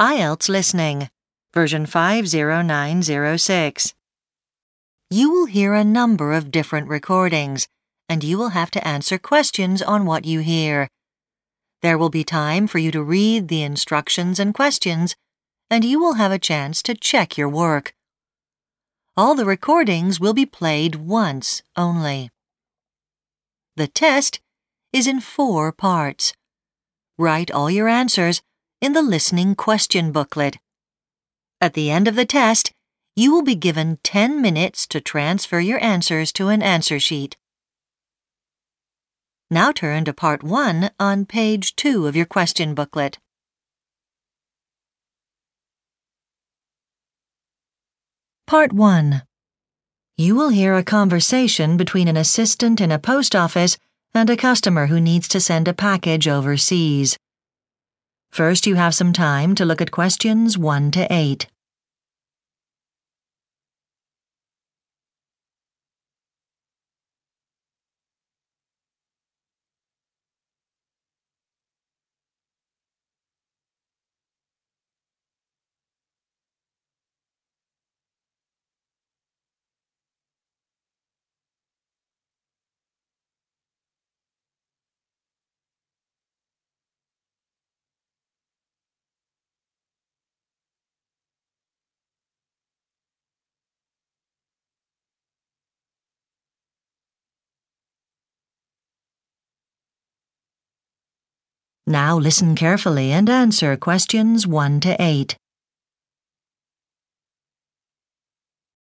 IELTS Listening, version 50906. You will hear a number of different recordings, and you will have to answer questions on what you hear. There will be time for you to read the instructions and questions, and you will have a chance to check your work. All the recordings will be played once only. The test is in four parts. Write all your answers in the listening question booklet. At the end of the test, you will be given 10 minutes to transfer your answers to an answer sheet. Now turn to Part 1 on page 2 of your question booklet. Part 1 You will hear a conversation between an assistant in a post office and a customer who needs to send a package overseas. First, you have some time to look at questions 1 to 8. Now listen carefully and answer questions 1 to 8.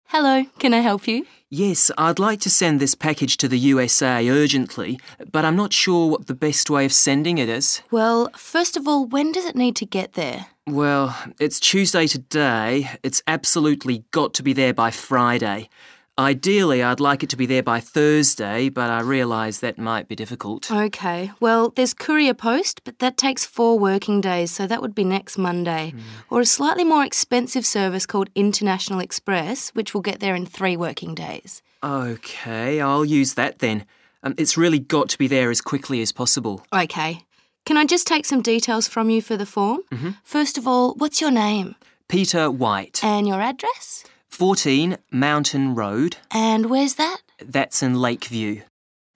Hello, can I help you? Yes, I'd like to send this package to the USA urgently, but I'm not sure what the best way of sending it is. Well, first of all, when does it need to get there? Well, it's Tuesday today. It's absolutely got to be there by Friday. Ideally, I'd like it to be there by Thursday, but I realise that might be difficult. Okay, well, there's Courier Post, but that takes four working days, so that would be next Monday. Mm. Or a slightly more expensive service called International Express, which will get there in three working days. Okay, I'll use that then. Um, it's really got to be there as quickly as possible. Okay. Can I just take some details from you for the form? Mm-hmm. First of all, what's your name? Peter White. And your address? 14 Mountain Road. And where's that? That's in Lakeview.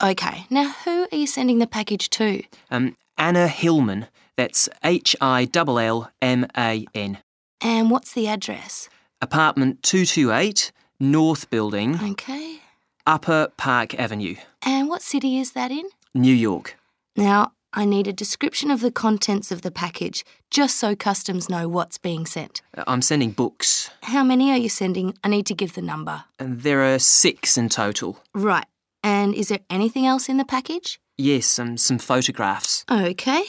Okay, now who are you sending the package to? Um, Anna Hillman. That's H I L L M A N. And what's the address? Apartment 228, North Building. Okay. Upper Park Avenue. And what city is that in? New York. Now, I need a description of the contents of the package, just so customs know what's being sent. Uh, I'm sending books. How many are you sending? I need to give the number. And there are six in total. Right. And is there anything else in the package? Yes, um, some photographs. Okay.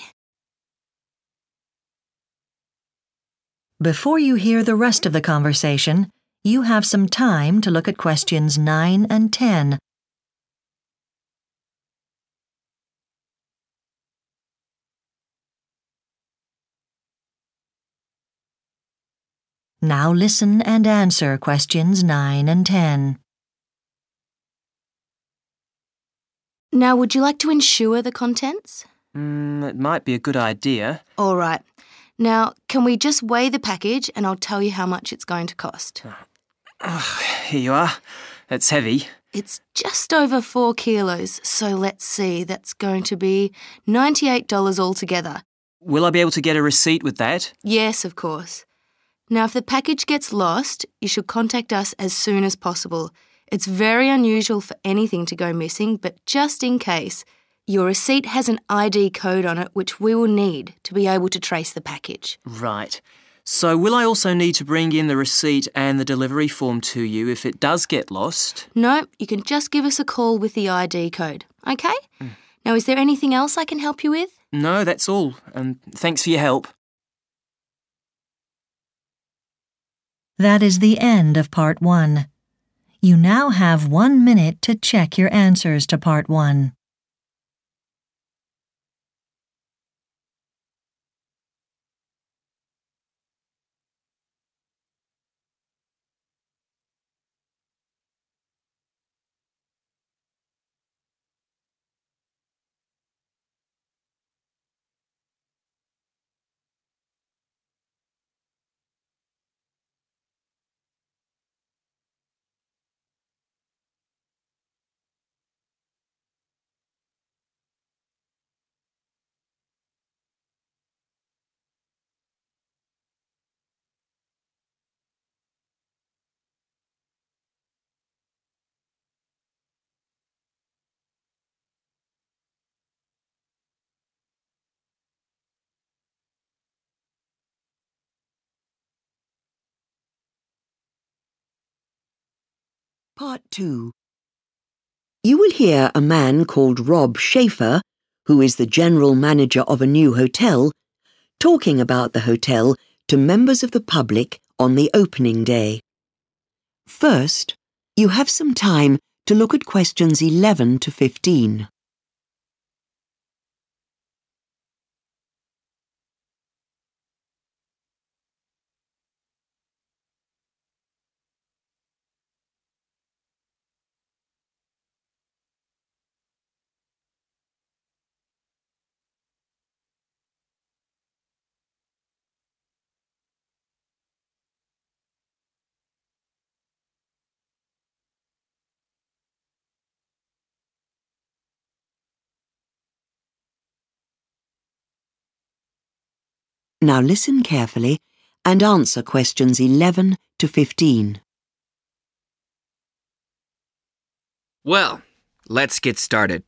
Before you hear the rest of the conversation, you have some time to look at questions 9 and 10 Now listen and answer questions 9 and 10. Now, would you like to insure the contents? Mm, it might be a good idea. All right. Now, can we just weigh the package and I'll tell you how much it's going to cost? Oh, here you are. It's heavy. It's just over four kilos, so let's see, that's going to be $98 altogether. Will I be able to get a receipt with that? Yes, of course. Now, if the package gets lost, you should contact us as soon as possible. It's very unusual for anything to go missing, but just in case, your receipt has an ID code on it which we will need to be able to trace the package. Right. So, will I also need to bring in the receipt and the delivery form to you if it does get lost? No, you can just give us a call with the ID code, okay? Mm. Now, is there anything else I can help you with? No, that's all. And um, thanks for your help. That is the end of Part 1. You now have one minute to check your answers to Part 1. Part 2 You will hear a man called Rob Schaefer, who is the general manager of a new hotel, talking about the hotel to members of the public on the opening day. First, you have some time to look at questions 11 to 15. Now listen carefully and answer questions 11 to 15. Well, let's get started.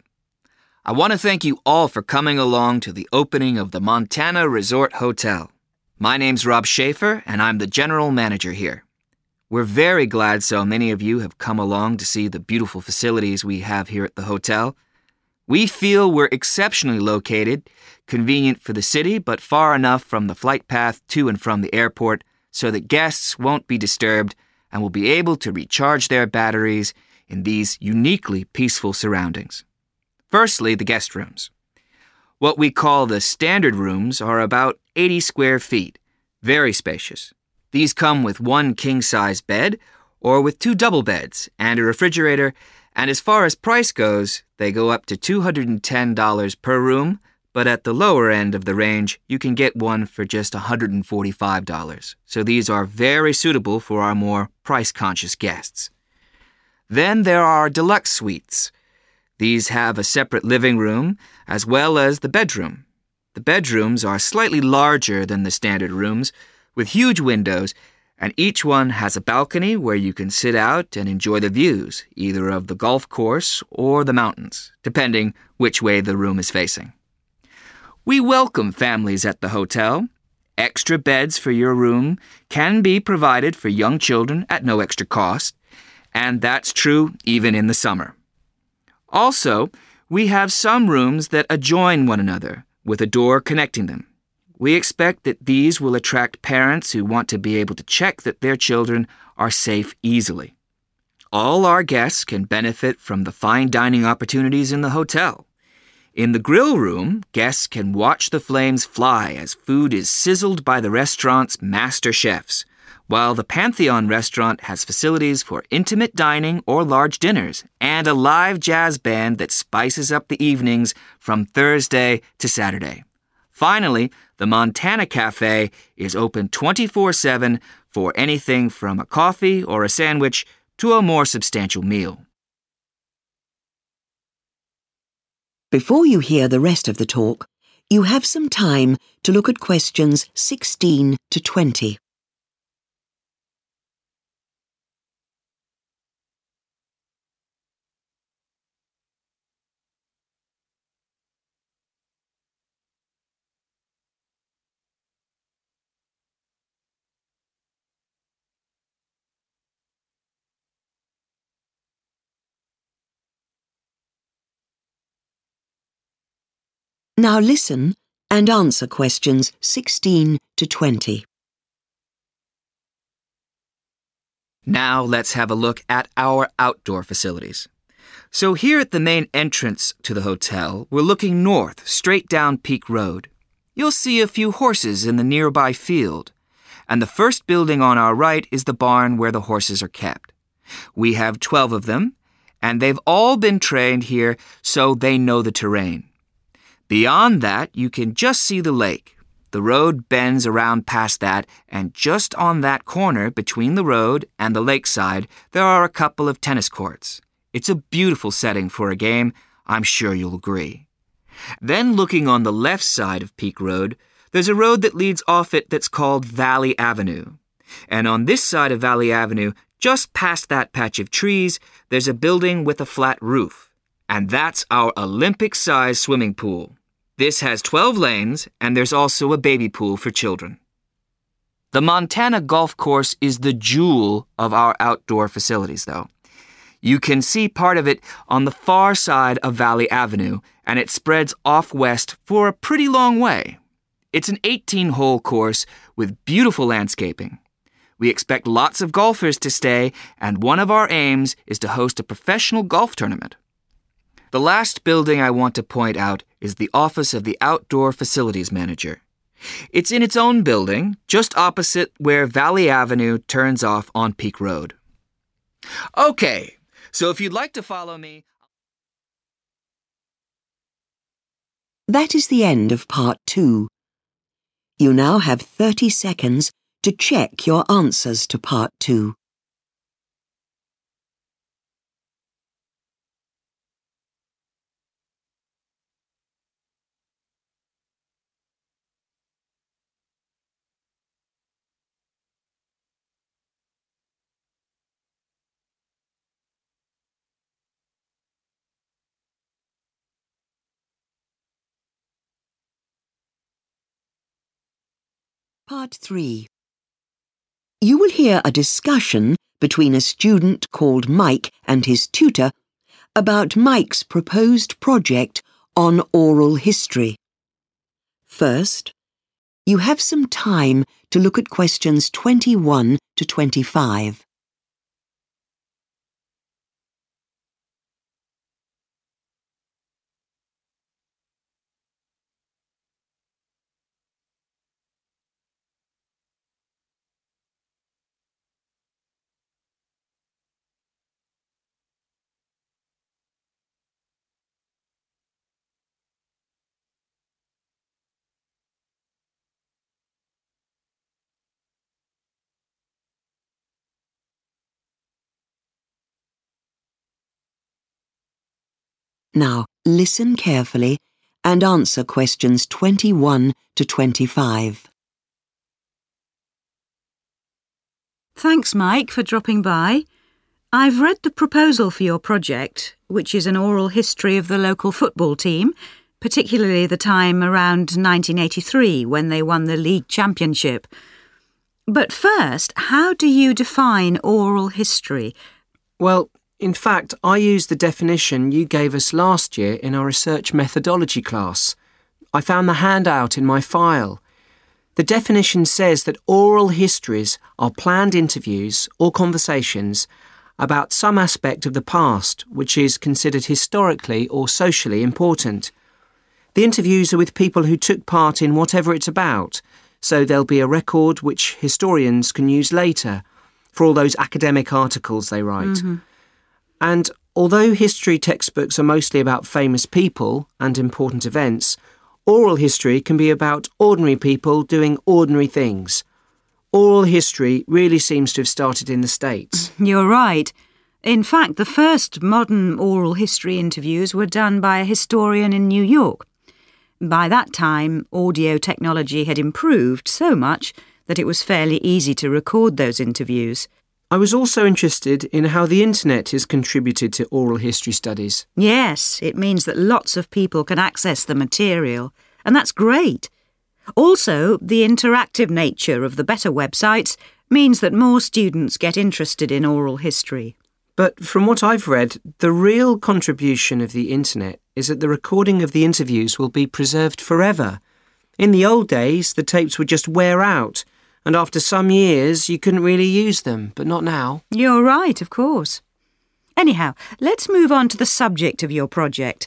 I want to thank you all for coming along to the opening of the Montana Resort Hotel. My name's Rob Schaefer, and I'm the general manager here. We're very glad so many of you have come along to see the beautiful facilities we have here at the hotel. We feel we're exceptionally located, convenient for the city, but far enough from the flight path to and from the airport so that guests won't be disturbed and will be able to recharge their batteries in these uniquely peaceful surroundings. Firstly, the guest rooms. What we call the standard rooms are about 80 square feet, very spacious. These come with one king size bed or with two double beds and a refrigerator and as far as price goes, they go up to $210 per room, but at the lower end of the range, you can get one for just $145. So these are very suitable for our more price conscious guests. Then there are deluxe suites. These have a separate living room as well as the bedroom. The bedrooms are slightly larger than the standard rooms, with huge windows and each one has a balcony where you can sit out and enjoy the views, either of the golf course or the mountains, depending which way the room is facing. We welcome families at the hotel. Extra beds for your room can be provided for young children at no extra cost, and that's true even in the summer. Also, we have some rooms that adjoin one another, with a door connecting them. We expect that these will attract parents who want to be able to check that their children are safe easily. All our guests can benefit from the fine dining opportunities in the hotel. In the grill room, guests can watch the flames fly as food is sizzled by the restaurant's master chefs, while the Pantheon restaurant has facilities for intimate dining or large dinners and a live jazz band that spices up the evenings from Thursday to Saturday. Finally, the Montana Cafe is open 24 7 for anything from a coffee or a sandwich to a more substantial meal. Before you hear the rest of the talk, you have some time to look at questions 16 to 20. Now listen and answer questions 16 to 20. Now let's have a look at our outdoor facilities. So, here at the main entrance to the hotel, we're looking north, straight down Peak Road. You'll see a few horses in the nearby field, and the first building on our right is the barn where the horses are kept. We have 12 of them, and they've all been trained here so they know the terrain. Beyond that, you can just see the lake. The road bends around past that, and just on that corner between the road and the lakeside, there are a couple of tennis courts. It's a beautiful setting for a game. I'm sure you'll agree. Then, looking on the left side of Peak Road, there's a road that leads off it that's called Valley Avenue. And on this side of Valley Avenue, just past that patch of trees, there's a building with a flat roof. And that's our Olympic sized swimming pool. This has 12 lanes, and there's also a baby pool for children. The Montana Golf Course is the jewel of our outdoor facilities, though. You can see part of it on the far side of Valley Avenue, and it spreads off west for a pretty long way. It's an 18 hole course with beautiful landscaping. We expect lots of golfers to stay, and one of our aims is to host a professional golf tournament. The last building I want to point out is the office of the Outdoor Facilities Manager. It's in its own building, just opposite where Valley Avenue turns off on Peak Road. Okay, so if you'd like to follow me. That is the end of part two. You now have 30 seconds to check your answers to part two. Part 3 You will hear a discussion between a student called Mike and his tutor about Mike's proposed project on oral history. First, you have some time to look at questions 21 to 25. Now, listen carefully and answer questions 21 to 25. Thanks, Mike, for dropping by. I've read the proposal for your project, which is an oral history of the local football team, particularly the time around 1983 when they won the league championship. But first, how do you define oral history? Well, in fact, I used the definition you gave us last year in our research methodology class. I found the handout in my file. The definition says that oral histories are planned interviews or conversations about some aspect of the past which is considered historically or socially important. The interviews are with people who took part in whatever it's about, so there'll be a record which historians can use later for all those academic articles they write. Mm-hmm. And although history textbooks are mostly about famous people and important events, oral history can be about ordinary people doing ordinary things. Oral history really seems to have started in the States. You're right. In fact, the first modern oral history interviews were done by a historian in New York. By that time, audio technology had improved so much that it was fairly easy to record those interviews. I was also interested in how the internet has contributed to oral history studies. Yes, it means that lots of people can access the material, and that's great. Also, the interactive nature of the better websites means that more students get interested in oral history. But from what I've read, the real contribution of the internet is that the recording of the interviews will be preserved forever. In the old days, the tapes would just wear out and after some years you couldn't really use them, but not now. You're right, of course. Anyhow, let's move on to the subject of your project.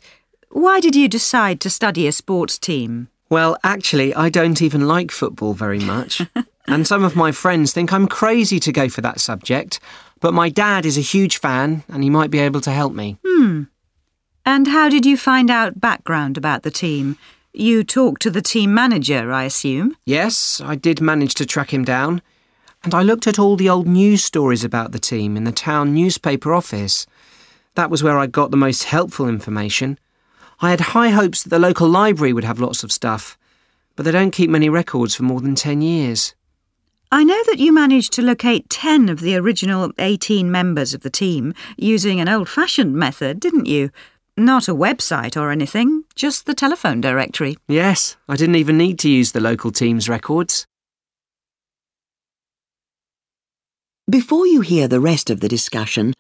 Why did you decide to study a sports team? Well, actually, I don't even like football very much. and some of my friends think I'm crazy to go for that subject, but my dad is a huge fan and he might be able to help me. Hmm. And how did you find out background about the team? You talked to the team manager, I assume? Yes, I did manage to track him down. And I looked at all the old news stories about the team in the town newspaper office. That was where I got the most helpful information. I had high hopes that the local library would have lots of stuff, but they don't keep many records for more than 10 years. I know that you managed to locate 10 of the original 18 members of the team using an old fashioned method, didn't you? Not a website or anything, just the telephone directory. Yes, I didn't even need to use the local team's records. Before you hear the rest of the discussion,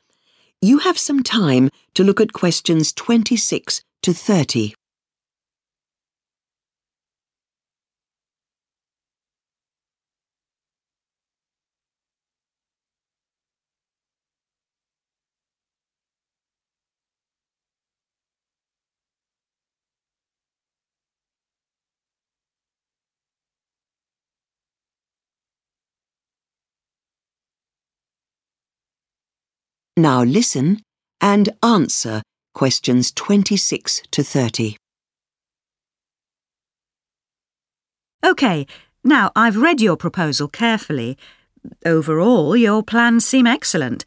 You have some time to look at questions 26 to 30. Now listen and answer questions 26 to 30. OK, now I've read your proposal carefully. Overall, your plans seem excellent,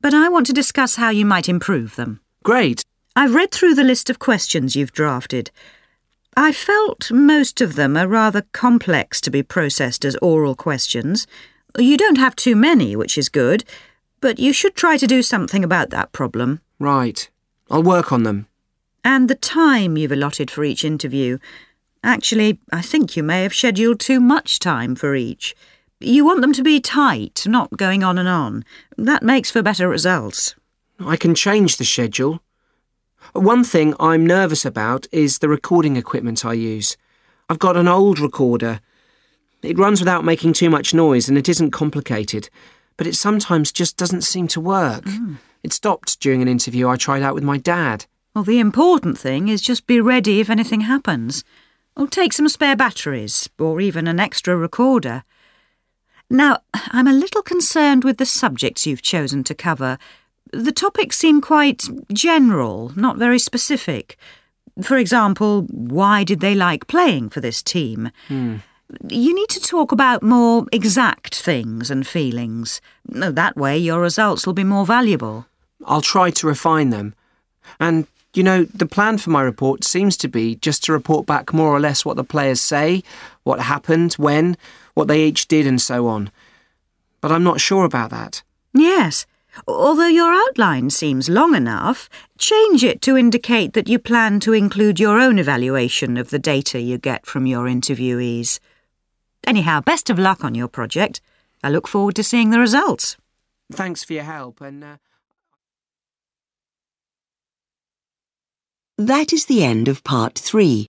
but I want to discuss how you might improve them. Great. I've read through the list of questions you've drafted. I felt most of them are rather complex to be processed as oral questions. You don't have too many, which is good, but you should try to do something about that problem. Right. I'll work on them. And the time you've allotted for each interview. Actually, I think you may have scheduled too much time for each. You want them to be tight, not going on and on. That makes for better results. I can change the schedule. One thing I'm nervous about is the recording equipment I use. I've got an old recorder. It runs without making too much noise and it isn't complicated, but it sometimes just doesn't seem to work. Mm. It stopped during an interview I tried out with my dad. Well, the important thing is just be ready if anything happens. Or take some spare batteries, or even an extra recorder. Now, I'm a little concerned with the subjects you've chosen to cover. The topics seem quite general, not very specific. For example, why did they like playing for this team? Hmm. You need to talk about more exact things and feelings. That way, your results will be more valuable. I'll try to refine them. And, you know, the plan for my report seems to be just to report back more or less what the players say, what happened, when, what they each did, and so on. But I'm not sure about that. Yes. Although your outline seems long enough, change it to indicate that you plan to include your own evaluation of the data you get from your interviewees. Anyhow, best of luck on your project. I look forward to seeing the results. Thanks for your help, and. Uh... That is the end of part three.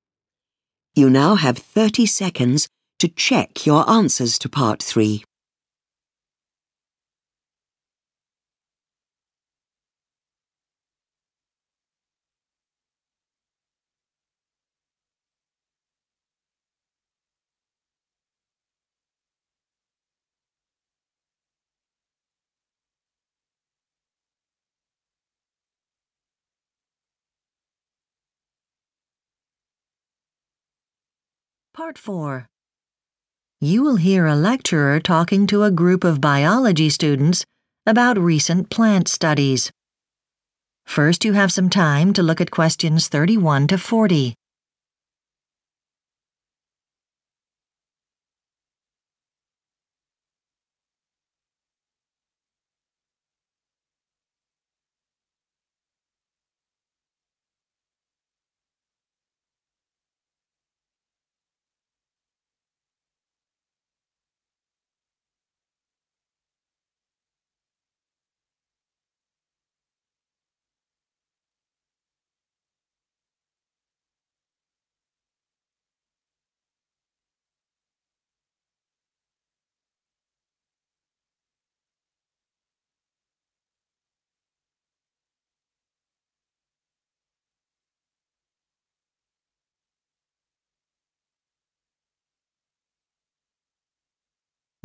You now have 30 seconds to check your answers to part three. Part 4 You will hear a lecturer talking to a group of biology students about recent plant studies. First, you have some time to look at questions 31 to 40.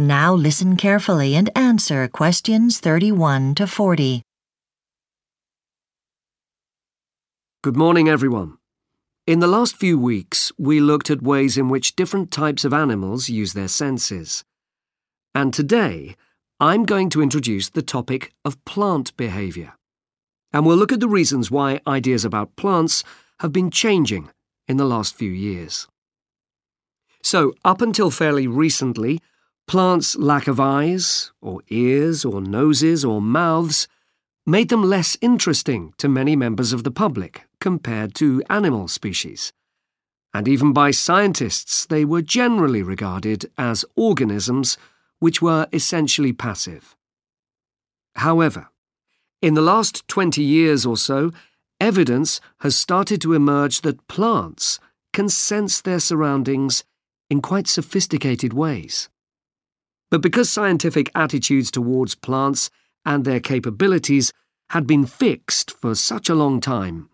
Now listen carefully and answer questions 31 to 40. Good morning, everyone. In the last few weeks, we looked at ways in which different types of animals use their senses. And today, I'm going to introduce the topic of plant behaviour. And we'll look at the reasons why ideas about plants have been changing in the last few years. So, up until fairly recently, Plants' lack of eyes, or ears, or noses, or mouths made them less interesting to many members of the public compared to animal species. And even by scientists, they were generally regarded as organisms which were essentially passive. However, In the last 20 years or so, evidence has started to emerge that plants can sense their surroundings in quite sophisticated ways. But because scientific attitudes towards plants and their capabilities had been fixed for such a long time,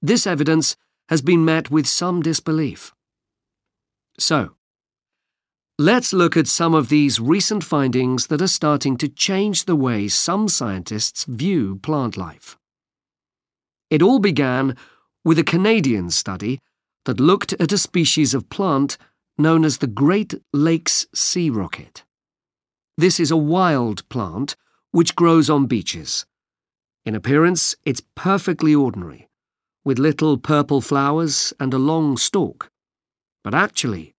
this evidence has been met with some disbelief. So, let's look at some of these recent findings that are starting to change the way some scientists view plant life. It all began with a Canadian study that looked at a species of plant known as the Great Lakes sea rocket. This is a wild plant which grows on beaches. In appearance, it's perfectly ordinary, with little purple flowers and a long stalk. But actually,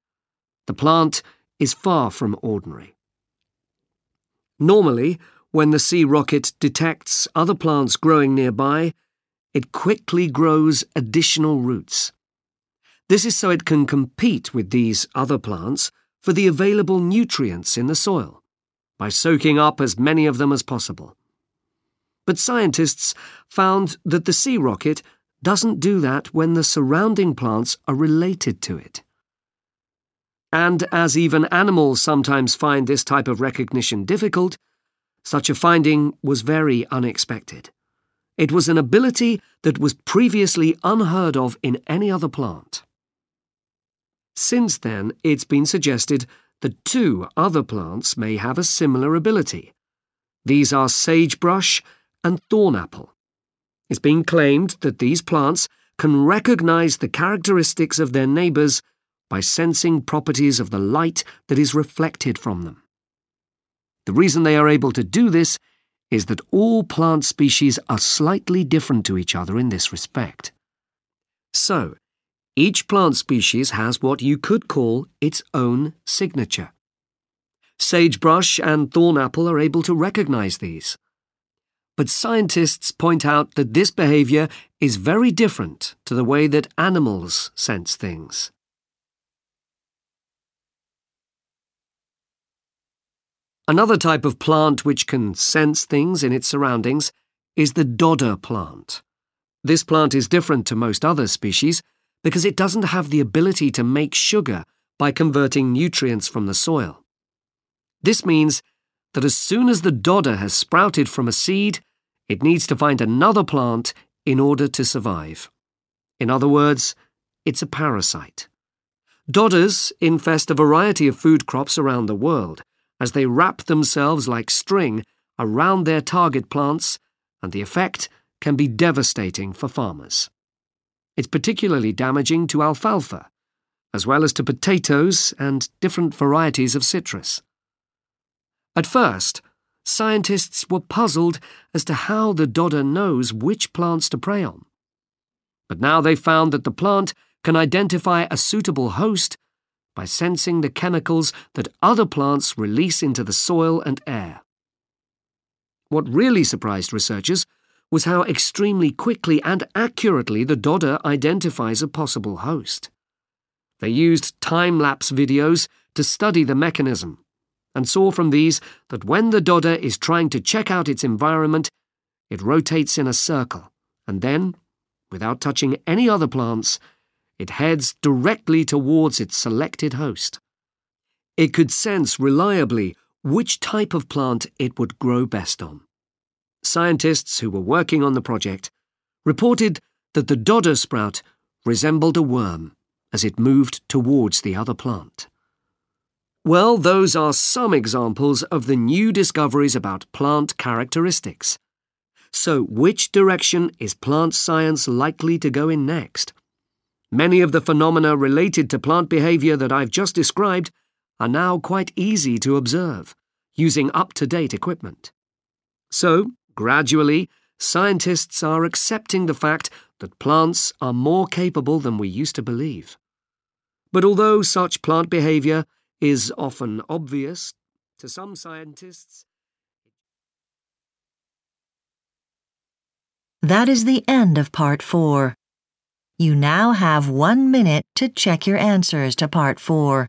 the plant is far from ordinary. Normally, when the sea rocket detects other plants growing nearby, it quickly grows additional roots. This is so it can compete with these other plants for the available nutrients in the soil by soaking up as many of them as possible. But scientists found that the sea rocket doesn't do that when the surrounding plants are related to it. And as even animals sometimes find this type of recognition difficult, such a finding was very unexpected. It was an ability that was previously unheard of in any other plant. Since then, it's been suggested that two other plants may have a similar ability. These are sagebrush and thornapple. It's been claimed that these plants can recognize the characteristics of their neighbors by sensing properties of the light that is reflected from them. The reason they are able to do this is that all plant species are slightly different to each other in this respect. So, each plant species has what you could call its own signature. Sagebrush and thornapple are able to recognize these. But scientists point out that this behavior is very different to the way that animals sense things. Another type of plant which can sense things in its surroundings is the dodder plant. This plant is different to most other species because it doesn't have the ability to make sugar by converting nutrients from the soil. This means that as soon as the dodder has sprouted from a seed, it needs to find another plant in order to survive. In other words, it's a parasite. Dodders infest a variety of food crops around the world as they wrap themselves like string around their target plants, and the effect can be devastating for farmers. It's particularly damaging to alfalfa, as well as to potatoes and different varieties of citrus. At first, scientists were puzzled as to how the dodder knows which plants to prey on. But now they found that the plant can identify a suitable host by sensing the chemicals that other plants release into the soil and air. What really surprised researchers was how extremely quickly and accurately the dodder identifies a possible host. They used time lapse videos to study the mechanism and saw from these that when the dodder is trying to check out its environment, it rotates in a circle and then, without touching any other plants, it heads directly towards its selected host. It could sense reliably which type of plant it would grow best on scientists who were working on the project reported that the dodder sprout resembled a worm as it moved towards the other plant. Well, those are some examples of the new discoveries about plant characteristics. So, which direction is plant science likely to go in next? Many of the phenomena related to plant behavior that I've just described are now quite easy to observe, using up to date equipment. So, Gradually, scientists are accepting the fact that plants are more capable than we used to believe. But although such plant behavior is often obvious, to some scientists, That is the end of part four. You now have one minute to check your answers to part four.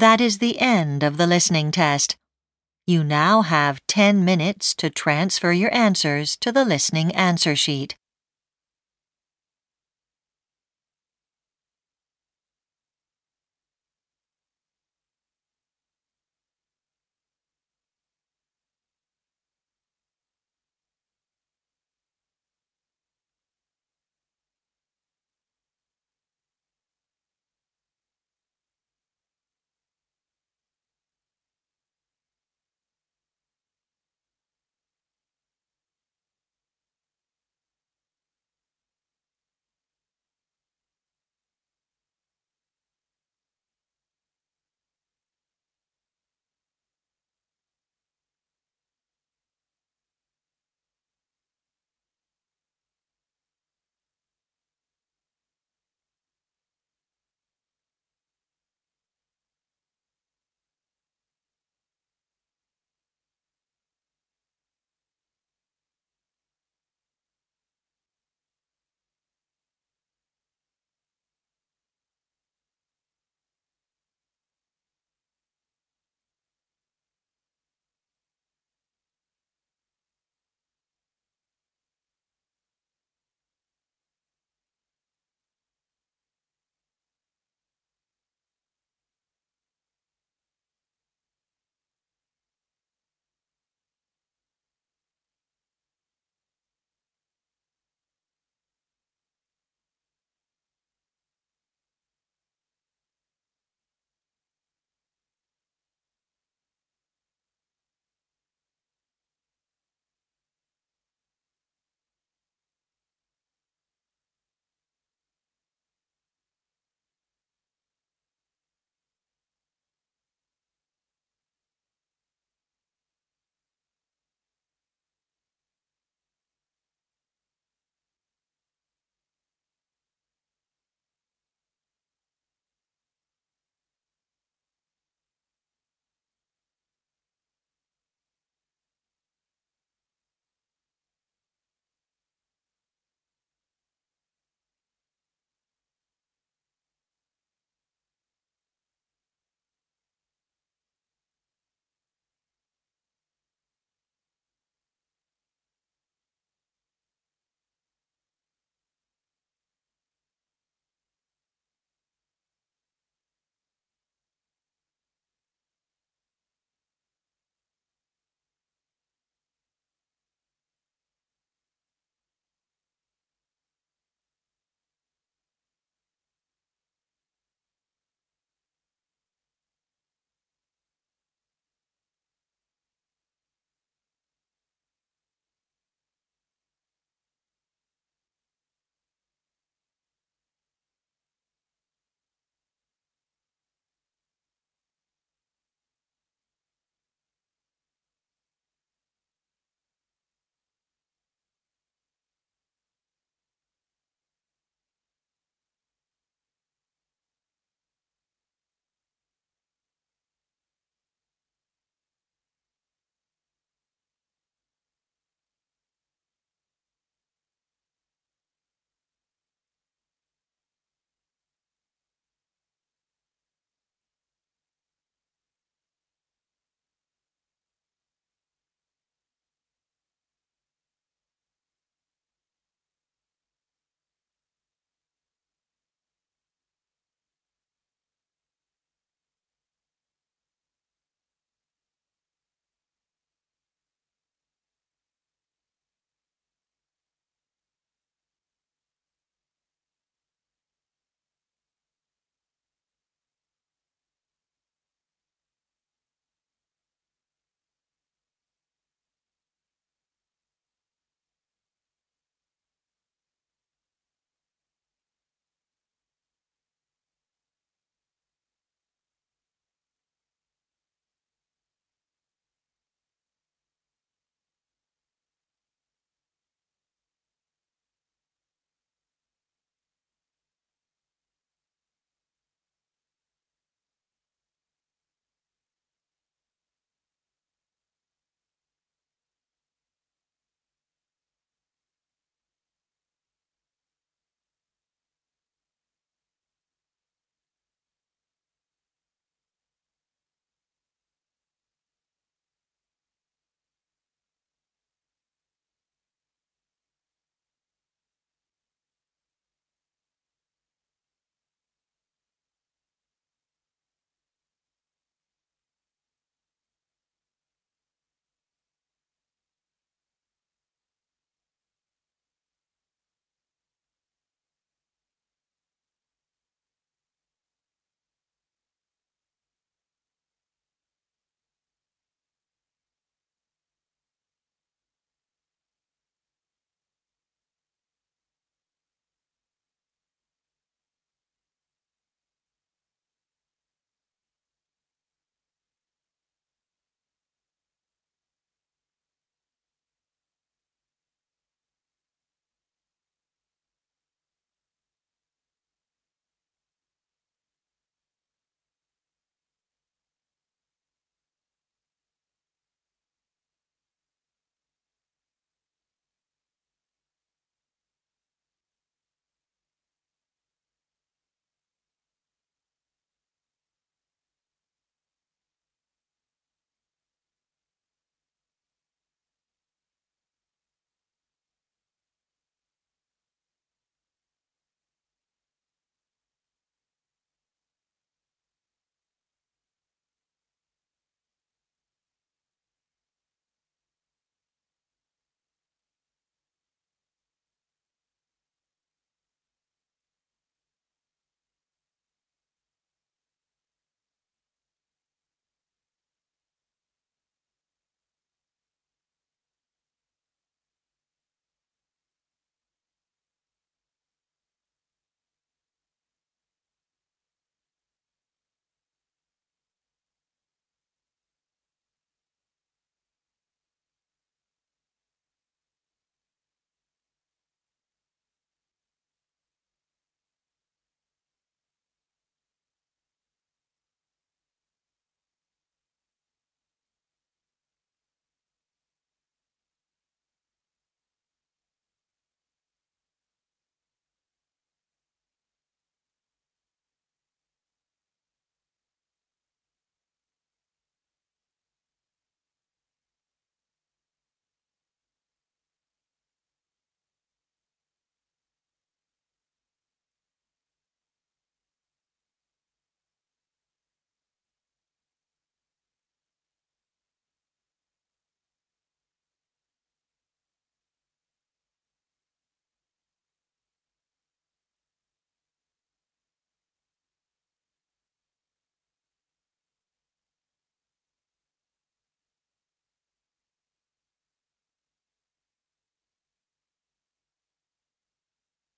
That is the end of the listening test. You now have 10 minutes to transfer your answers to the listening answer sheet.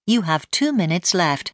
You have two minutes left.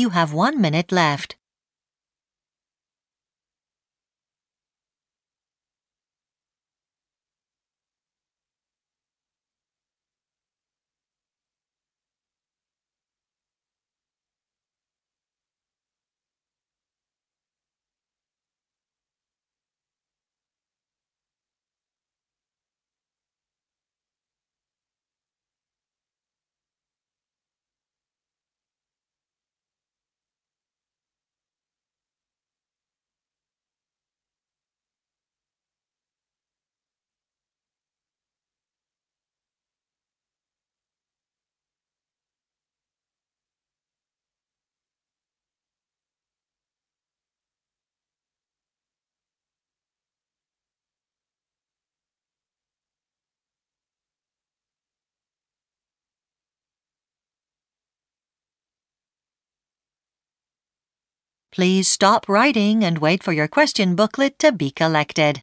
You have one minute left. Please stop writing and wait for your question booklet to be collected.